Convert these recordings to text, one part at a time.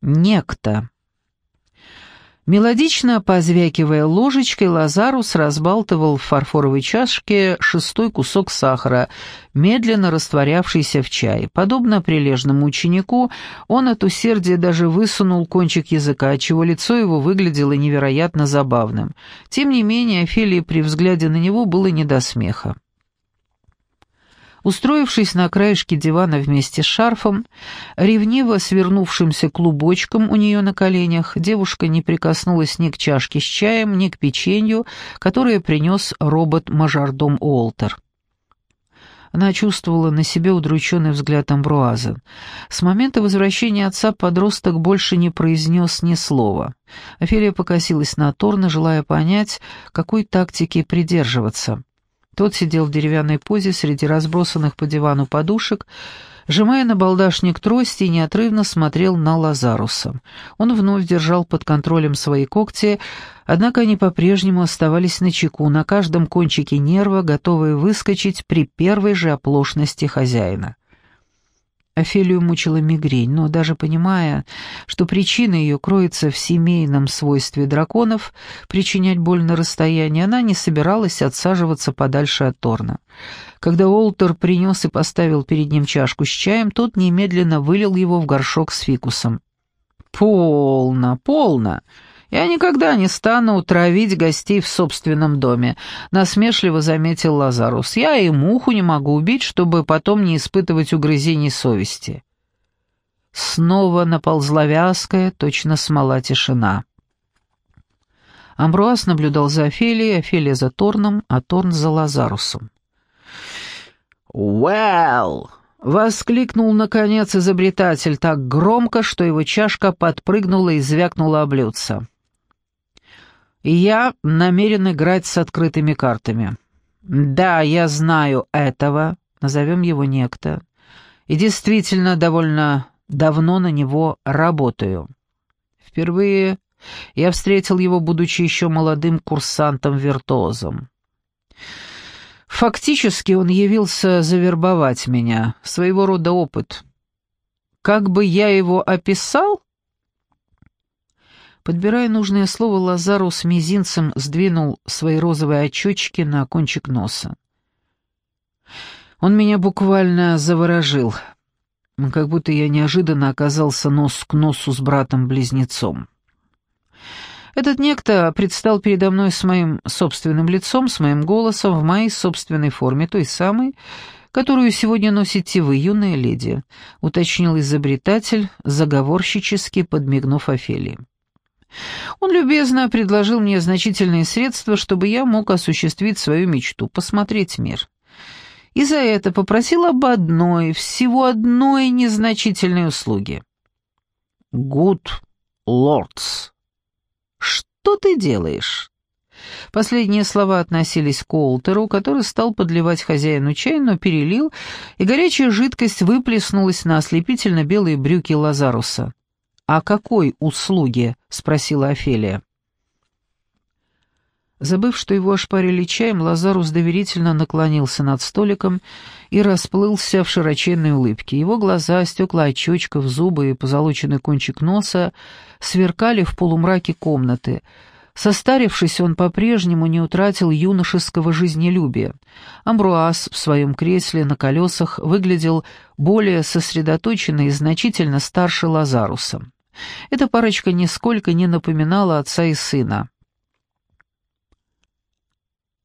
Некто. Мелодично позвякивая ложечкой, Лазарус разбалтывал в фарфоровой чашке шестой кусок сахара, медленно растворявшийся в чае. Подобно прилежному ученику, он от усердия даже высунул кончик языка, отчего лицо его выглядело невероятно забавным. Тем не менее, Офелии при взгляде на него было не до смеха. Устроившись на краешке дивана вместе с шарфом, ревниво свернувшимся клубочком у нее на коленях, девушка не прикоснулась ни к чашке с чаем, ни к печенью, которое принес робот-мажордом Уолтер. Она чувствовала на себе удрученный взгляд Амбруаза. С момента возвращения отца подросток больше не произнес ни слова. Офелия покосилась на Торна, желая понять, какой тактики придерживаться. Тот сидел в деревянной позе среди разбросанных по дивану подушек, сжимая на балдашник трости и неотрывно смотрел на Лазаруса. Он вновь держал под контролем свои когти, однако они по-прежнему оставались на чеку, на каждом кончике нерва, готовые выскочить при первой же оплошности хозяина. Офелию мучила мигрень, но даже понимая, что причина ее кроется в семейном свойстве драконов причинять боль на расстоянии, она не собиралась отсаживаться подальше от Торна. Когда Уолтер принес и поставил перед ним чашку с чаем, тот немедленно вылил его в горшок с фикусом. «Полно, полно!» «Я никогда не стану утравить гостей в собственном доме», — насмешливо заметил Лазарус. «Я и муху не могу убить, чтобы потом не испытывать угрызений совести». Снова наползла вязкая, точно смола тишина. Амбруаз наблюдал за Офелией, Офелия за Торном, а Торн за Лазарусом. «Well!» — воскликнул, наконец, изобретатель так громко, что его чашка подпрыгнула и звякнула о блюдце и я намерен играть с открытыми картами. Да, я знаю этого, назовем его некто, и действительно довольно давно на него работаю. Впервые я встретил его, будучи еще молодым курсантом-виртуозом. Фактически он явился завербовать меня, своего рода опыт. Как бы я его описал? Подбирая нужное слово, Лазару с мизинцем сдвинул свои розовые очечки на кончик носа. Он меня буквально заворожил, как будто я неожиданно оказался нос к носу с братом-близнецом. Этот некто предстал передо мной с моим собственным лицом, с моим голосом, в моей собственной форме, той самой, которую сегодня носите вы, юная леди», — уточнил изобретатель, заговорщически подмигнув Офелии. Он любезно предложил мне значительные средства, чтобы я мог осуществить свою мечту — посмотреть мир. И за это попросил об одной, всего одной незначительной услуге. «Good lords, что ты делаешь?» Последние слова относились к Уолтеру, который стал подливать хозяину чай, но перелил, и горячая жидкость выплеснулась на ослепительно белые брюки Лазаруса. «О какой услуге?» — спросила Офелия. Забыв, что его ошпарили чаем, Лазарус доверительно наклонился над столиком и расплылся в широченной улыбке. Его глаза, стекла очечков, зубы и позолоченный кончик носа сверкали в полумраке комнаты. Состарившись, он по-прежнему не утратил юношеского жизнелюбия. Амбруаз в своем кресле на колесах выглядел более сосредоточенно и значительно старше Лазаруса. Эта парочка нисколько не напоминала отца и сына.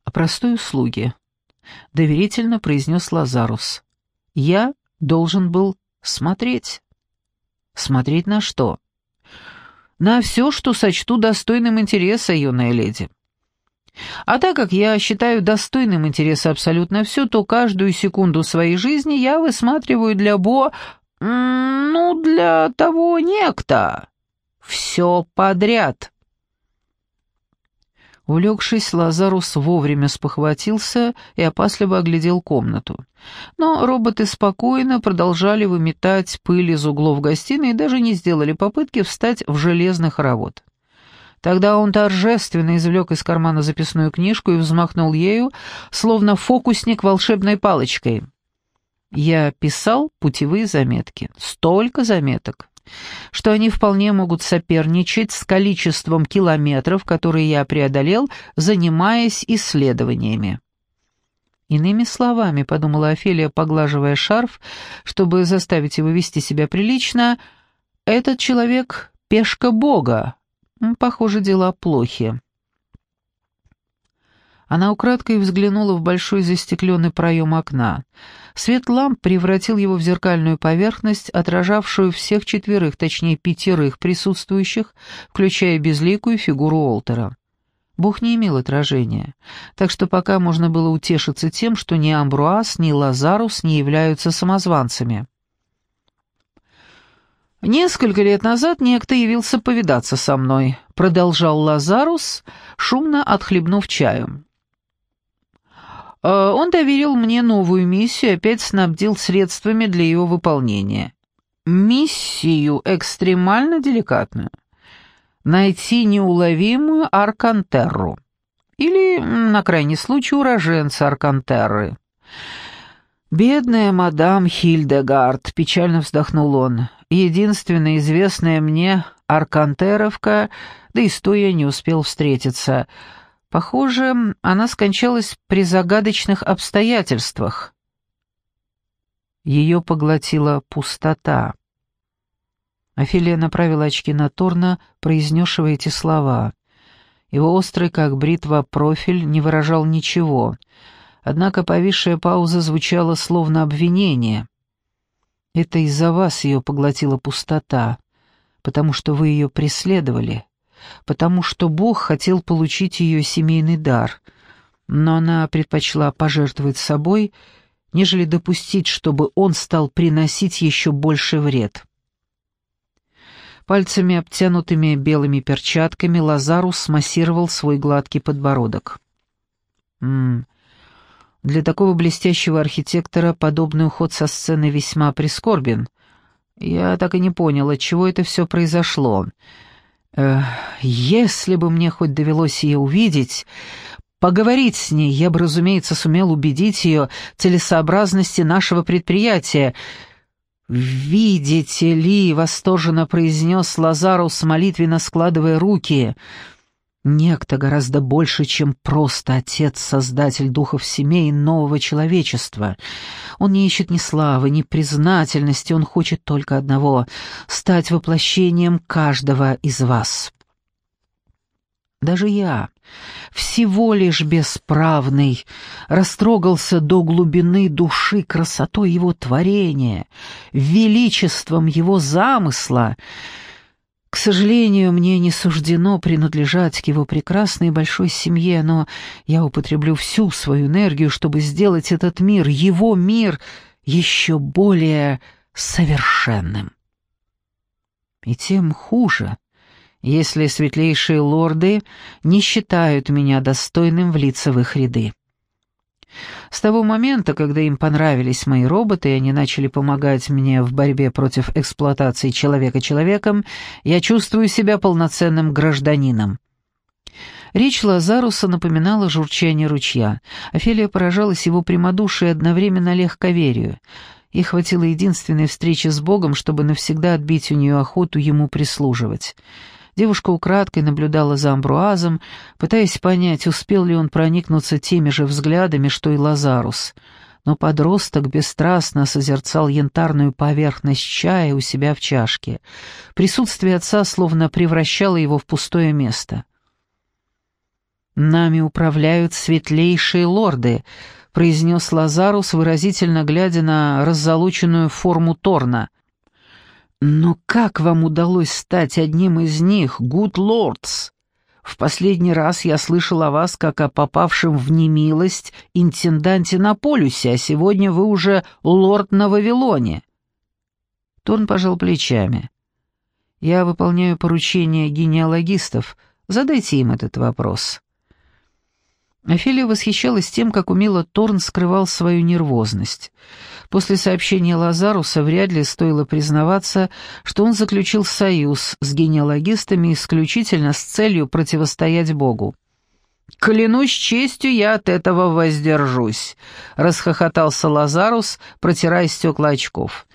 «О простой услуге», — доверительно произнес Лазарус. «Я должен был смотреть». «Смотреть на что?» «На все, что сочту достойным интереса, юная леди». А так как я считаю достойным интереса абсолютно все, то каждую секунду своей жизни я высматриваю для Бо «Ну, для того некто. Все подряд». Улегшись, Лазарус вовремя спохватился и опасливо оглядел комнату. Но роботы спокойно продолжали выметать пыль из углов гостиной и даже не сделали попытки встать в железный хоровод. Тогда он торжественно извлек из кармана записную книжку и взмахнул ею, словно фокусник волшебной палочкой. Я писал путевые заметки. Столько заметок. что они вполне могут соперничать с количеством километров, которые я преодолел, занимаясь исследованиями. Иными словами, подумала Офелия, поглаживая шарф, чтобы заставить его вести себя прилично, этот человек — пешка Бога. Похоже, дела плохи. Она украдкой взглянула в большой застекленный проем окна. Свет ламп превратил его в зеркальную поверхность, отражавшую всех четверых, точнее пятерых присутствующих, включая безликую фигуру Олтера. Бог не имел отражения, так что пока можно было утешиться тем, что ни Амбруаз, ни Лазарус не являются самозванцами. «Несколько лет назад некто явился повидаться со мной», — продолжал Лазарус, шумно отхлебнув чаю. Э, он доверил мне новую миссию и опять снабдил средствами для ее выполнения. Миссию экстремально деликатную. Найти неуловимую Аркантерру. Или, на крайний случай, уроженца Аркантерры. «Бедная мадам Хильдегард», — печально вздохнул он, — «единственная известная мне Аркантеровка, да и с той я не успел встретиться». Похоже, она скончалась при загадочных обстоятельствах. Ее поглотила пустота. Офелия направила очки на Торна, произнесшего эти слова. Его острый, как бритва, профиль не выражал ничего, однако повисшая пауза звучала словно обвинение. «Это из-за вас ее поглотила пустота, потому что вы ее преследовали потому что Бог хотел получить ее семейный дар, но она предпочла пожертвовать собой, нежели допустить, чтобы он стал приносить еще больше вред. Пальцами, обтянутыми белыми перчатками, Лазарус массировал свой гладкий подбородок. «М -м, для такого блестящего архитектора подобный уход со сцены весьма прискорбен. Я так и не понял, от чего это все произошло. Эх, если бы мне хоть довелось ее увидеть, поговорить с ней, я бы, разумеется, сумел убедить ее целесообразности нашего предприятия. «Видите ли», — восторженно произнес Лазарус, молитвенно складывая руки, — Некто гораздо больше, чем просто отец, создатель духов семей нового человечества. Он не ищет ни славы, ни признательности, он хочет только одного — стать воплощением каждого из вас. Даже я, всего лишь бесправный, растрогался до глубины души красотой его творения, величеством его замысла — к сожалению, мне не суждено принадлежать к его прекрасной большой семье, но я употреблю всю свою энергию, чтобы сделать этот мир, его мир, еще более совершенным. И тем хуже, если светлейшие лорды не считают меня достойным влиться в их ряды. С того момента, когда им понравились мои роботы, и они начали помогать мне в борьбе против эксплуатации человека человеком, я чувствую себя полноценным гражданином. Речь Лазаруса напоминала журчание ручья. Офелия поражалась его прямодушию и одновременно легковерию. И хватило единственной встречи с Богом, чтобы навсегда отбить у нее охоту ему прислуживать. Девушка украдкой наблюдала за Амбруазом, пытаясь понять, успел ли он проникнуться теми же взглядами, что и Лазарус. Но подросток бесстрастно созерцал янтарную поверхность чая у себя в чашке. Присутствие отца словно превращало его в пустое место. «Нами управляют светлейшие лорды», — произнес Лазарус, выразительно глядя на раззолоченную форму Торна — «Но как вам удалось стать одним из них, Гуд Лордс? В последний раз я слышал о вас как о попавшем в немилость интенданте на полюсе, а сегодня вы уже лорд на Вавилоне». Торн пожал плечами. «Я выполняю поручения генеалогистов. Задайте им этот вопрос». Офелия восхищалась тем, как умело Торн скрывал свою нервозность. После сообщения Лазаруса вряд ли стоило признаваться, что он заключил союз с генеалогистами исключительно с целью противостоять Богу. «Клянусь честью, я от этого воздержусь», — расхохотался Лазарус, протирая стекла очков.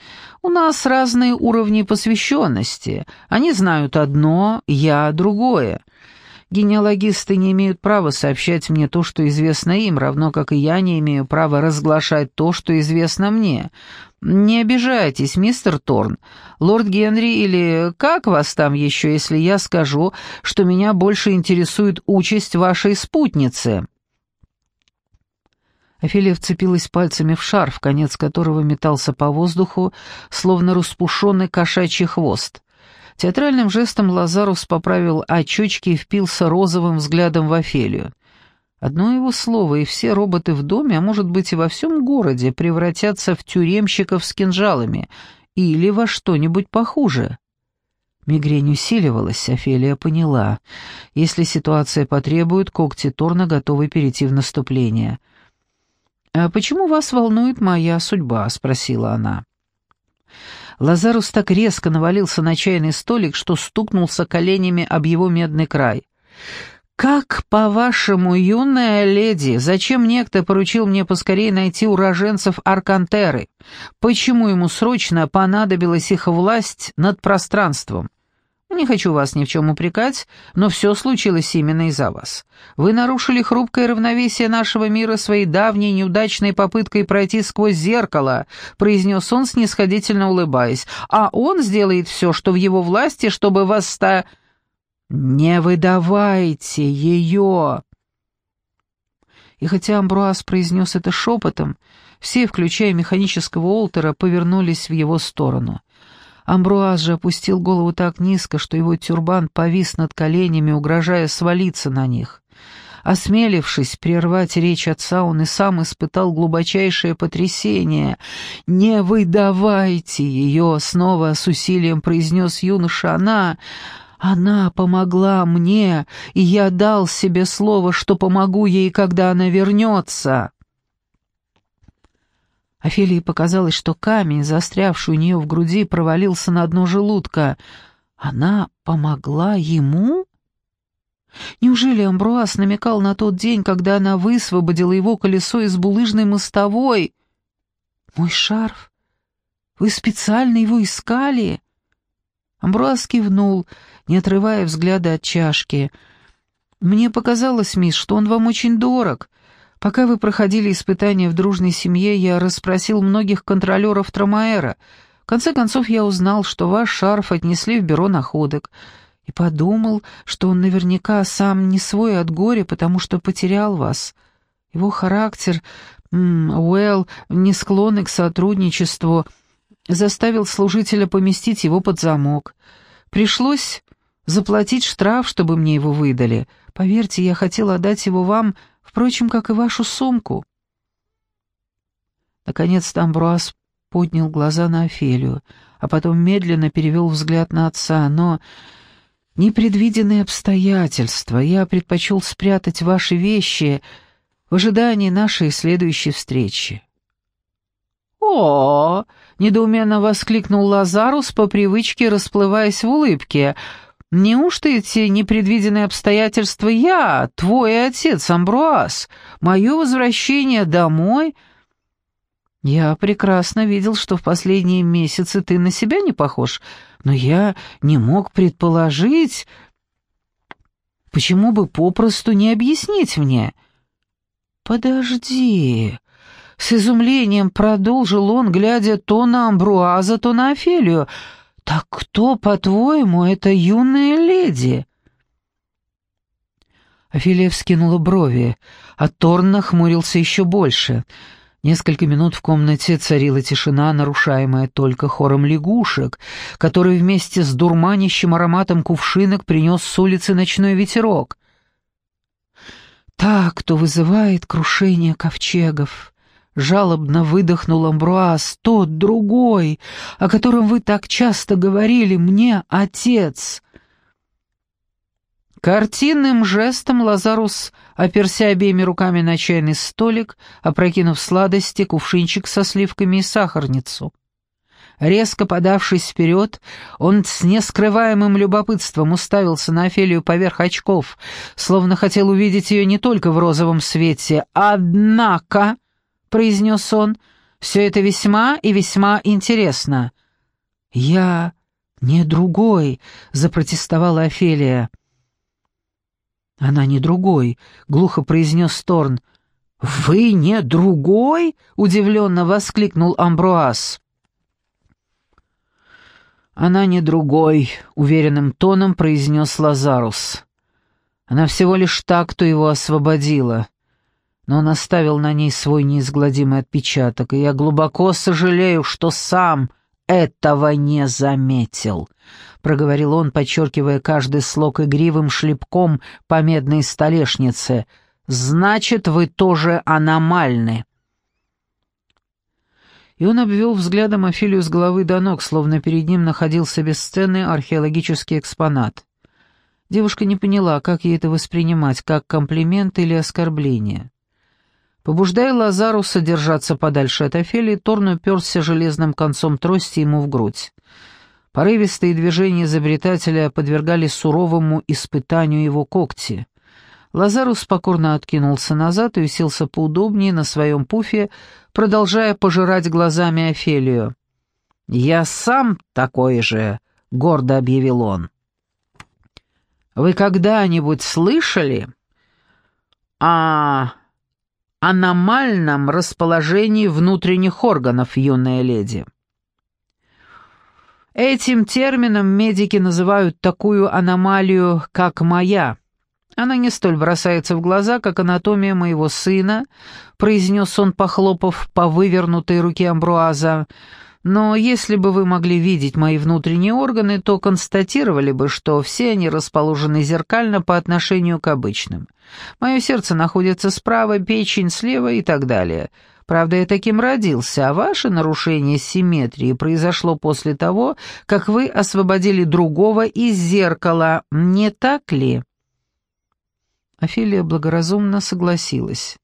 «У нас разные уровни посвященности. Они знают одно, я — другое. Генеалогисты не имеют права сообщать мне то, что известно им, равно как и я не имею права разглашать то, что известно мне. Не обижайтесь, мистер Торн. Лорд Генри или как вас там еще, если я скажу, что меня больше интересует участь вашей спутницы?» Офелия вцепилась пальцами в шарф, конец которого метался по воздуху, словно распушенный кошачий хвост. Театральным жестом Лазарус поправил очечки и впился розовым взглядом в Офелию. Одно его слово, и все роботы в доме, а может быть и во всем городе, превратятся в тюремщиков с кинжалами или во что-нибудь похуже. Мигрень усиливалась, Офелия поняла. Если ситуация потребует, когти Торна готовы перейти в наступление. «А почему вас волнует моя судьба?» — спросила она. Лазарус так резко навалился на чайный столик, что стукнулся коленями об его медный край. «Как, по-вашему, юная леди, зачем некто поручил мне поскорее найти уроженцев Аркантеры? Почему ему срочно понадобилась их власть над пространством? Не хочу вас ни в чем упрекать, но все случилось именно из-за вас. Вы нарушили хрупкое равновесие нашего мира своей давней неудачной попыткой пройти сквозь зеркало», произнес он, снисходительно улыбаясь, «а он сделает все, что в его власти, чтобы вас ста...» «Не выдавайте ее!» И хотя Амбруаз произнес это шепотом, все, включая механического Олтера, повернулись в его сторону. Амбруаз же опустил голову так низко, что его тюрбан повис над коленями, угрожая свалиться на них. Осмелившись прервать речь отца, он и сам испытал глубочайшее потрясение. «Не выдавайте ее!» — снова с усилием произнес юноша. «Она... она помогла мне, и я дал себе слово, что помогу ей, когда она вернется!» Офелии показалось, что камень, застрявший у нее в груди, провалился на дно желудка. Она помогла ему? Неужели Амбруаз намекал на тот день, когда она высвободила его колесо из булыжной мостовой? «Мой шарф? Вы специально его искали?» Амбруаз кивнул, не отрывая взгляда от чашки. «Мне показалось, мисс, что он вам очень дорог. Пока вы проходили испытания в дружной семье, я расспросил многих контролеров Трамаэра. В конце концов, я узнал, что ваш шарф отнесли в бюро находок, и подумал, что он наверняка сам не свой от горя, потому что потерял вас. Его характер, Уэлл, не склонный к сотрудничеству, заставил служителя поместить его под замок. Пришлось заплатить штраф, чтобы мне его выдали. Поверьте, я хотел отдать его вам Впрочем, как и вашу сумку. Наконец-то Амбруаз поднял глаза на Офелию, а потом медленно перевел взгляд на отца, но... Непредвиденные обстоятельства. Я предпочел спрятать ваши вещи в ожидании нашей следующей встречи. «О!» — недоуменно воскликнул Лазарус по привычке, расплываясь в улыбке — Неужто эти непредвиденные обстоятельства я, твой отец Амбруаз, мое возвращение домой? Я прекрасно видел, что в последние месяцы ты на себя не похож, но я не мог предположить... Почему бы попросту не объяснить мне? Подожди... С изумлением продолжил он, глядя то на Амбруаза, то на Офелию — «Так кто, по-твоему, эта юная леди?» Офелия вскинула брови, а Торн нахмурился еще больше. Несколько минут в комнате царила тишина, нарушаемая только хором лягушек, который вместе с дурманящим ароматом кувшинок принес с улицы ночной ветерок. «Так, кто вызывает крушение ковчегов», Жалобно выдохнул Амбруаз, тот другой, о котором вы так часто говорили мне, отец. Картинным жестом Лазарус оперся обеими руками на чайный столик, опрокинув сладости, кувшинчик со сливками и сахарницу. Резко подавшись вперед, он с нескрываемым любопытством уставился на Офелию поверх очков, словно хотел увидеть ее не только в розовом свете. «Однако», — произнес он, — «все это весьма и весьма интересно». «Я не другой», — запротестовала Офелия. «Она не другой», — глухо произнес Торн. «Вы не другой?» — удивленно воскликнул Амбруаз. «Она не другой», — уверенным тоном произнес Лазарус. «Она всего лишь та, кто его освободила. Но он оставил на ней свой неизгладимый отпечаток, и я глубоко сожалею, что сам этого не заметил», — проговорил он, подчеркивая каждый слог игривым шлепком по медной столешнице. «Значит, вы тоже аномальны» и он обвел взглядом Афилию с головы до ног, словно перед ним находился бесценный археологический экспонат. Девушка не поняла, как ей это воспринимать, как комплимент или оскорбление. Побуждая Лазару содержаться подальше от Офелии, Торн уперся железным концом трости ему в грудь. Порывистые движения изобретателя подвергали суровому испытанию его когти — Лазарус покорно откинулся назад и уселся поудобнее на своем пуфе, продолжая пожирать глазами Офелию. «Я сам такой же», — гордо объявил он. «Вы когда-нибудь слышали о аномальном расположении внутренних органов, юная леди?» Этим термином медики называют такую аномалию, как моя — она не столь бросается в глаза, как анатомия моего сына», — произнес он, похлопав по вывернутой руке Амбруаза. «Но если бы вы могли видеть мои внутренние органы, то констатировали бы, что все они расположены зеркально по отношению к обычным. Мое сердце находится справа, печень слева и так далее». Правда, я таким родился, а ваше нарушение симметрии произошло после того, как вы освободили другого из зеркала, не так ли?» Офелия благоразумно согласилась.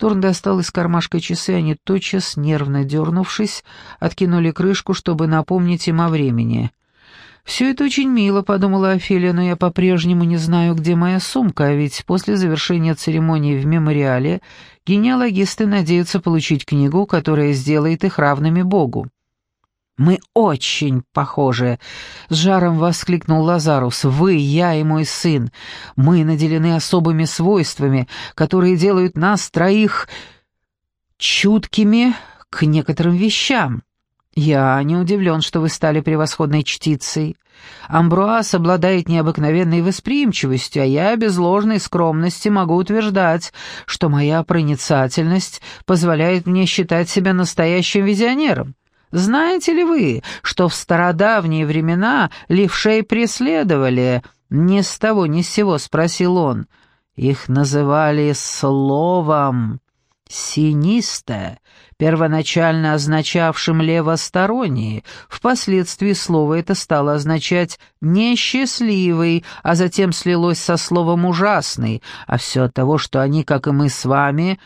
Торн достал из кармашка часы, они тотчас, нервно дернувшись, откинули крышку, чтобы напомнить им о времени. «Все это очень мило», — подумала Офелия, «но я по-прежнему не знаю, где моя сумка, а ведь после завершения церемонии в мемориале генеалогисты надеются получить книгу, которая сделает их равными Богу». «Мы очень похожи!» — с жаром воскликнул Лазарус. «Вы, я и мой сын. Мы наделены особыми свойствами, которые делают нас троих чуткими к некоторым вещам. Я не удивлен, что вы стали превосходной чтицей. Амбруаз обладает необыкновенной восприимчивостью, а я без ложной скромности могу утверждать, что моя проницательность позволяет мне считать себя настоящим визионером. Знаете ли вы, что в стародавние времена левшей преследовали? Ни с того ни с сего спросил он. Их называли словом «синисте», первоначально означавшим «левосторонний». Впоследствии слово это стало означать «несчастливый», а затем слилось со словом «ужасный», а все от того, что они, как и мы с вами,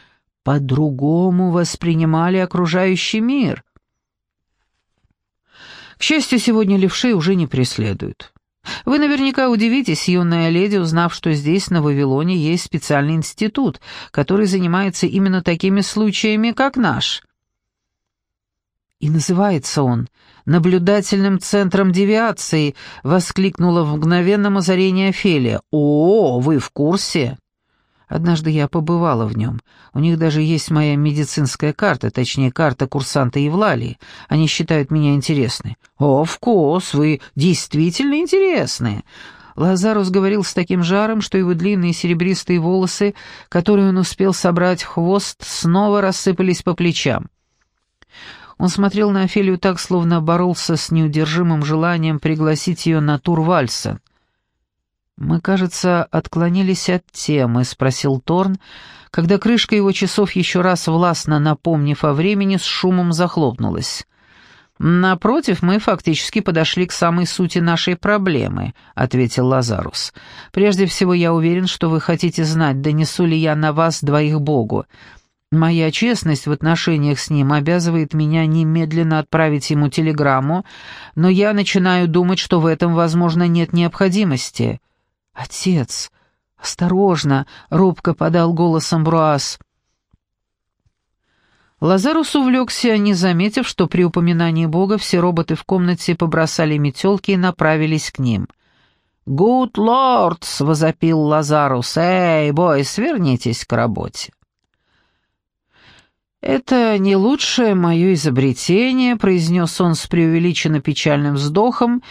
по-другому воспринимали окружающий мир. Счастью, сегодня левшей уже не преследуют. Вы наверняка удивитесь, юная леди, узнав, что здесь, на Вавилоне, есть специальный институт, который занимается именно такими случаями, как наш. И называется он «Наблюдательным центром девиации», — воскликнула в мгновенном озарении Офелия. «О, вы в курсе?» Однажды я побывала в нем. У них даже есть моя медицинская карта, точнее, карта курсанта Евлалии. Они считают меня интересной. «О, вкус, вы действительно интересные!» Лазарус говорил с таким жаром, что его длинные серебристые волосы, которые он успел собрать в хвост, снова рассыпались по плечам. Он смотрел на Офелию так, словно боролся с неудержимым желанием пригласить ее на тур вальса — «Мы, кажется, отклонились от темы», — спросил Торн, когда крышка его часов еще раз властно напомнив о времени, с шумом захлопнулась. «Напротив, мы фактически подошли к самой сути нашей проблемы», — ответил Лазарус. «Прежде всего, я уверен, что вы хотите знать, донесу ли я на вас двоих Богу. Моя честность в отношениях с ним обязывает меня немедленно отправить ему телеграмму, но я начинаю думать, что в этом, возможно, нет необходимости. «Отец, осторожно!» — робко подал голос Амбруаз. Лазарус увлекся, не заметив, что при упоминании Бога все роботы в комнате побросали метелки и направились к ним. «Гуд лордс!» — возопил Лазарус. «Эй, бойс, вернитесь к работе!» «Это не лучшее мое изобретение», — произнес он с преувеличенно печальным вздохом,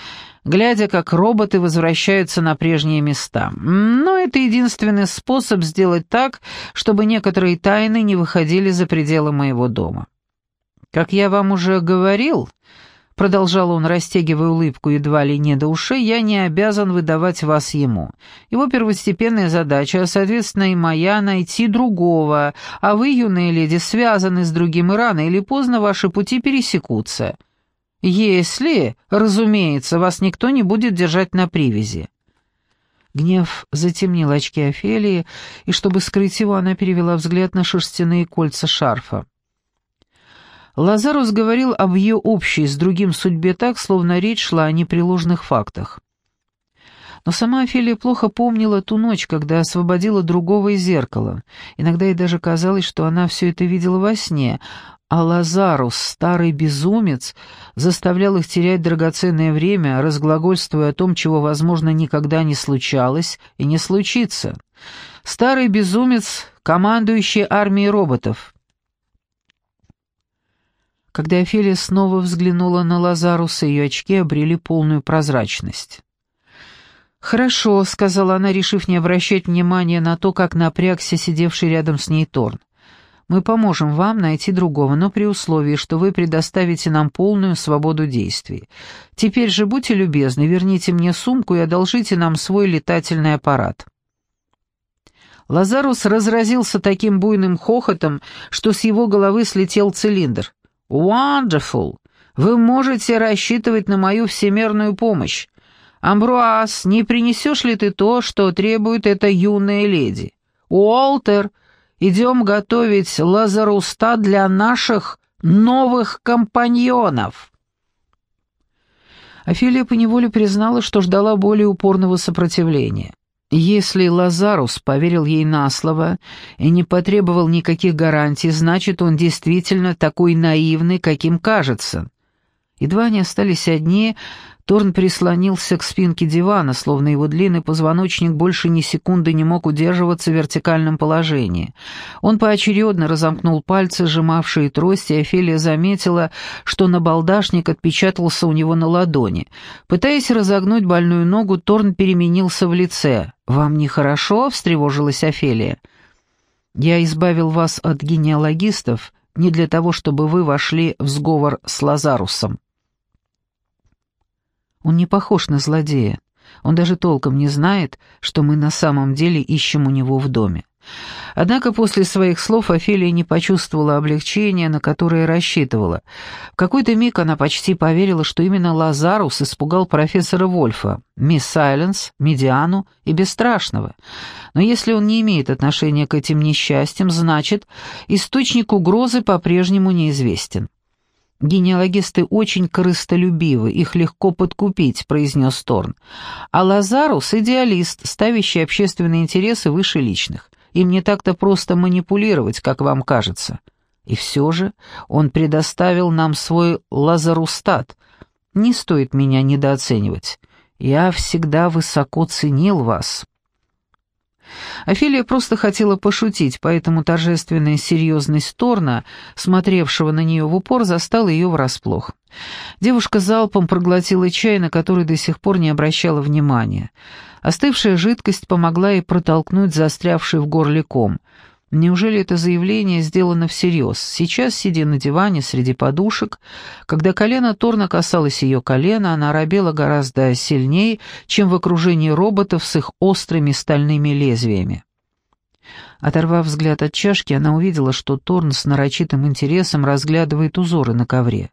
глядя, как роботы возвращаются на прежние места. «Но это единственный способ сделать так, чтобы некоторые тайны не выходили за пределы моего дома. Как я вам уже говорил, — продолжал он, растягивая улыбку едва ли не до ушей, — «я не обязан выдавать вас ему. Его первостепенная задача, а, соответственно, и моя, — найти другого, а вы, юные леди, связаны с другим, и рано или поздно ваши пути пересекутся. Если, разумеется, вас никто не будет держать на привязи». Гнев затемнил очки Офелии, и, чтобы скрыть его, она перевела взгляд на шерстяные кольца шарфа. Лазарус говорил об ее общей с другим судьбе так, словно речь шла о непреложных фактах. Но сама Офелия плохо помнила ту ночь, когда освободила другого из зеркала. Иногда ей даже казалось, что она все это видела во сне, а Лазарус, старый безумец, заставлял их терять драгоценное время, разглагольствуя о том, чего, возможно, никогда не случалось и не случится. Старый безумец, командующий армией роботов — когда Офелия снова взглянула на Лазаруса, ее очки обрели полную прозрачность. «Хорошо», — сказала она, решив не обращать внимания на то, как напрягся сидевший рядом с ней Торн. «Мы поможем вам найти другого, но при условии, что вы предоставите нам полную свободу действий. Теперь же будьте любезны, верните мне сумку и одолжите нам свой летательный аппарат». Лазарус разразился таким буйным хохотом, что с его головы слетел цилиндр. «Wonderful! Вы можете рассчитывать на мою всемирную помощь. Амбруаз, не принесешь ли ты то, что требует эта юная леди? Уолтер, идем готовить лазаруста для наших новых компаньонов». Офелия поневоле признала, что ждала более упорного сопротивления. Если Лазарус поверил ей на слово и не потребовал никаких гарантий, значит, он действительно такой наивный, каким кажется. Едва они остались одни, Торн прислонился к спинке дивана, словно его длинный позвоночник больше ни секунды не мог удерживаться в вертикальном положении. Он поочередно разомкнул пальцы, сжимавшие трость, и Офелия заметила, что набалдашник отпечатался у него на ладони. Пытаясь разогнуть больную ногу, Торн переменился в лице. «Вам нехорошо?» — встревожилась Офелия. «Я избавил вас от генеалогистов не для того, чтобы вы вошли в сговор с Лазарусом». Он не похож на злодея. Он даже толком не знает, что мы на самом деле ищем у него в доме. Однако после своих слов Офелия не почувствовала облегчения, на которое рассчитывала. В какой-то миг она почти поверила, что именно Лазарус испугал профессора Вольфа, мисс Сайленс, Медиану и Бесстрашного. Но если он не имеет отношения к этим несчастьям, значит, источник угрозы по-прежнему неизвестен. «Генеалогисты очень корыстолюбивы, их легко подкупить», — произнес Торн. «А Лазарус — идеалист, ставящий общественные интересы выше личных. Им не так-то просто манипулировать, как вам кажется. И все же он предоставил нам свой лазарустат. Не стоит меня недооценивать. Я всегда высоко ценил вас». Офелия просто хотела пошутить, поэтому торжественная серьезность Торна, смотревшего на нее в упор, застала ее врасплох. Девушка залпом проглотила чай, на который до сих пор не обращала внимания. Остывшая жидкость помогла ей протолкнуть застрявший в горле ком — Неужели это заявление сделано всерьез? Сейчас, сидя на диване среди подушек, когда колено Торна касалось ее колена, она робела гораздо сильнее, чем в окружении роботов с их острыми стальными лезвиями. Оторвав взгляд от чашки, она увидела, что Торн с нарочитым интересом разглядывает узоры на ковре.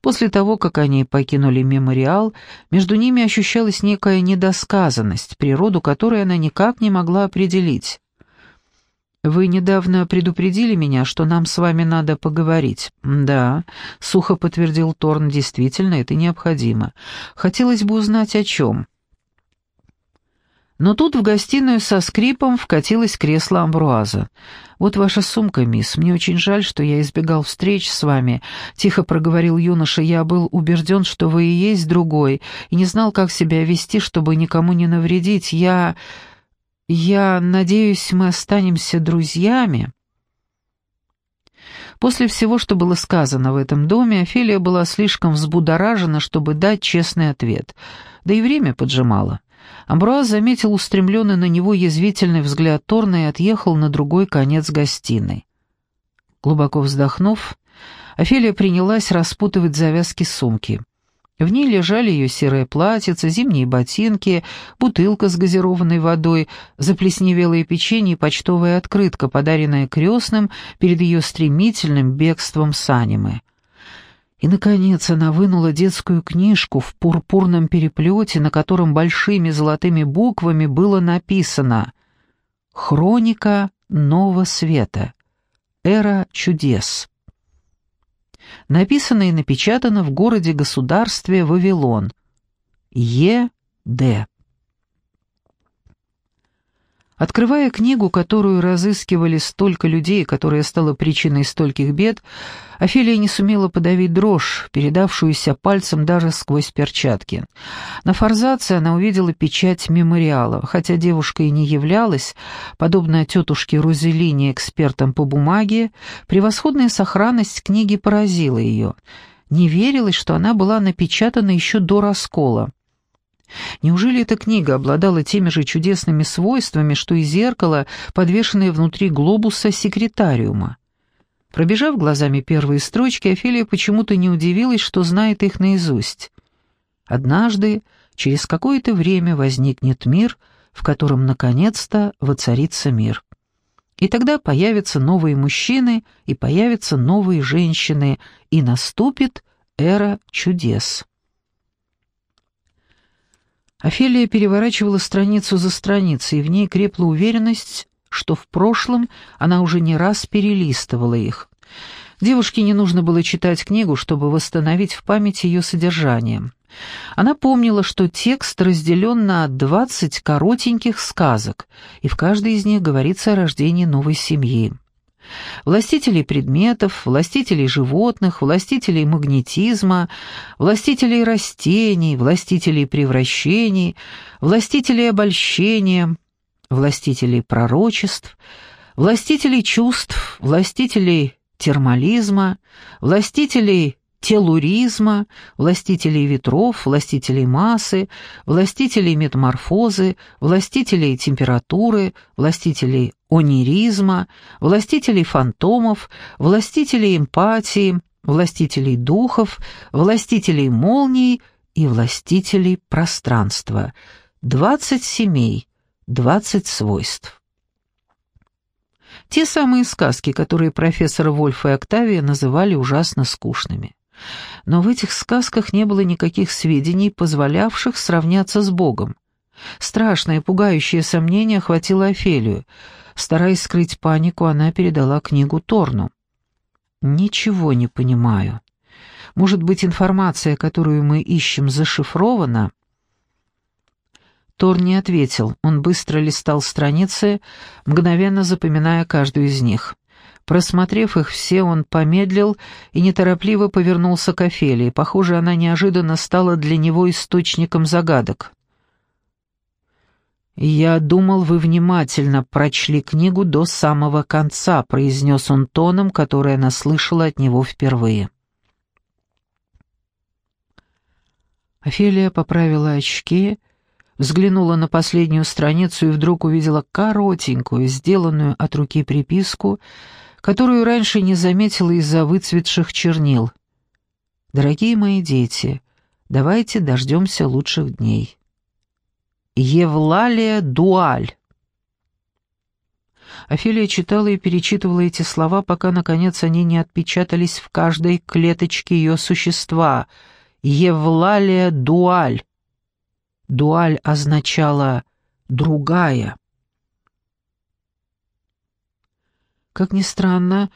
После того, как они покинули мемориал, между ними ощущалась некая недосказанность, природу которой она никак не могла определить. «Вы недавно предупредили меня, что нам с вами надо поговорить». «Да», — сухо подтвердил Торн, — «действительно, это необходимо. Хотелось бы узнать, о чем». Но тут в гостиную со скрипом вкатилось кресло Амбруаза. «Вот ваша сумка, мисс. Мне очень жаль, что я избегал встреч с вами», — тихо проговорил юноша. «Я был убежден, что вы и есть другой, и не знал, как себя вести, чтобы никому не навредить. Я... я надеюсь, мы останемся друзьями». После всего, что было сказано в этом доме, Офелия была слишком взбудоражена, чтобы дать честный ответ. Да и время поджимало. Амбруаз заметил устремленный на него язвительный взгляд Торна и отъехал на другой конец гостиной. Глубоко вздохнув, Офелия принялась распутывать завязки сумки. В ней лежали ее серое платьице, зимние ботинки, бутылка с газированной водой, заплесневелое печенье и почтовая открытка, подаренная крестным перед ее стремительным бегством с анимы. И, наконец, она вынула детскую книжку в пурпурном переплете, на котором большими золотыми буквами было написано «Хроника нового света. Эра чудес». Написано и напечатано в городе-государстве Вавилон. Е.Д. Открывая книгу, которую разыскивали столько людей, которая стала причиной стольких бед, Офелия не сумела подавить дрожь, передавшуюся пальцем даже сквозь перчатки. На форзаце она увидела печать мемориала. Хотя девушка и не являлась, подобно тетушке Розелине, экспертом по бумаге, превосходная сохранность книги поразила ее. Не верилось, что она была напечатана еще до раскола. Неужели эта книга обладала теми же чудесными свойствами, что и зеркало, подвешенное внутри глобуса секретариума? Пробежав глазами первые строчки, Офелия почему-то не удивилась, что знает их наизусть. Однажды, через какое-то время, возникнет мир, в котором наконец-то воцарится мир. И тогда появятся новые мужчины, и появятся новые женщины, и наступит эра чудес. Офелия переворачивала страницу за страницей, и в ней крепла уверенность, что в прошлом она уже не раз перелистывала их. Девушке не нужно было читать книгу, чтобы восстановить в памяти ее содержание. Она помнила, что текст разделен на двадцать коротеньких сказок, и в каждой из них говорится о рождении новой семьи властителей предметов, властителей животных, властителей магнетизма, властителей растений, властителей превращений, властителей обольщения, властителей пророчеств, властителей чувств, властителей термализма, властителей телуризма, властителей ветров, властителей массы, властителей метаморфозы, властителей температуры, властителей ониризма, властителей фантомов, властителей эмпатии, властителей духов, властителей молний и властителей пространства. Двадцать семей, двадцать свойств. Те самые сказки, которые профессор Вольф и Октавия называли ужасно скучными. Но в этих сказках не было никаких сведений, позволявших сравняться с Богом. Страшное, пугающее сомнение охватило Офелию. Стараясь скрыть панику, она передала книгу Торну. «Ничего не понимаю. Может быть, информация, которую мы ищем, зашифрована?» Торн не ответил. Он быстро листал страницы, мгновенно запоминая каждую из них. Просмотрев их все, он помедлил и неторопливо повернулся к Офелии. Похоже, она неожиданно стала для него источником загадок. «Я думал, вы внимательно прочли книгу до самого конца», — произнес он тоном, который она слышала от него впервые. Офелия поправила очки, взглянула на последнюю страницу и вдруг увидела коротенькую, сделанную от руки приписку, которую раньше не заметила из-за выцветших чернил. «Дорогие мои дети, давайте дождемся лучших дней». Евлалия Дуаль. Офелия читала и перечитывала эти слова, пока, наконец, они не отпечатались в каждой клеточке ее существа. Евлалия Дуаль. Дуаль означала «другая». Как ни странно,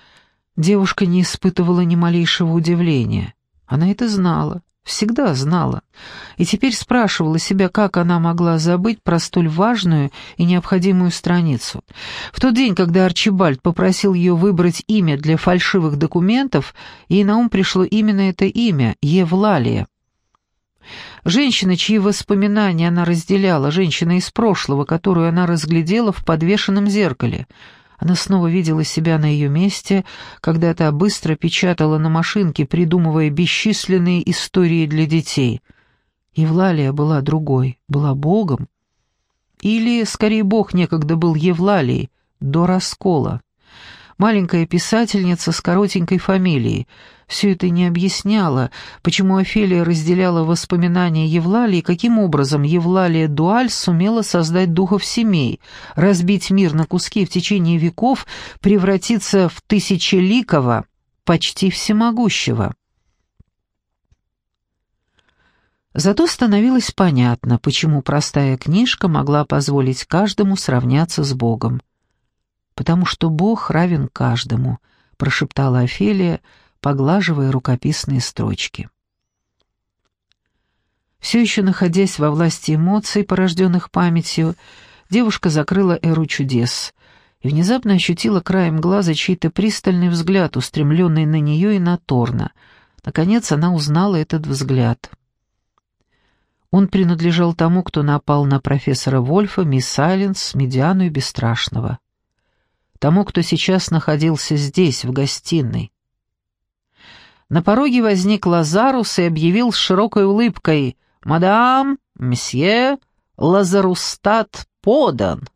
девушка не испытывала ни малейшего удивления. Она это знала, всегда знала, и теперь спрашивала себя, как она могла забыть про столь важную и необходимую страницу. В тот день, когда Арчибальд попросил ее выбрать имя для фальшивых документов, ей на ум пришло именно это имя — Евлалия. Женщина, чьи воспоминания она разделяла, женщина из прошлого, которую она разглядела в подвешенном зеркале — она снова видела себя на ее месте, когда та быстро печатала на машинке, придумывая бесчисленные истории для детей. Евлалия была другой, была богом. Или, скорее, бог некогда был Евлалией, до раскола маленькая писательница с коротенькой фамилией. Все это не объясняло, почему Офелия разделяла воспоминания Евлалии, каким образом Евлалия Дуаль сумела создать духов семей, разбить мир на куски в течение веков, превратиться в тысячеликого, почти всемогущего. Зато становилось понятно, почему простая книжка могла позволить каждому сравняться с Богом потому что Бог равен каждому», — прошептала Офелия, поглаживая рукописные строчки. Все еще находясь во власти эмоций, порожденных памятью, девушка закрыла эру чудес и внезапно ощутила краем глаза чей-то пристальный взгляд, устремленный на нее и на Торна. Наконец она узнала этот взгляд. Он принадлежал тому, кто напал на профессора Вольфа, мисс Айленс, Медиану и Бесстрашного тому, кто сейчас находился здесь, в гостиной. На пороге возник Лазарус и объявил с широкой улыбкой «Мадам, месье, Лазарустат подан».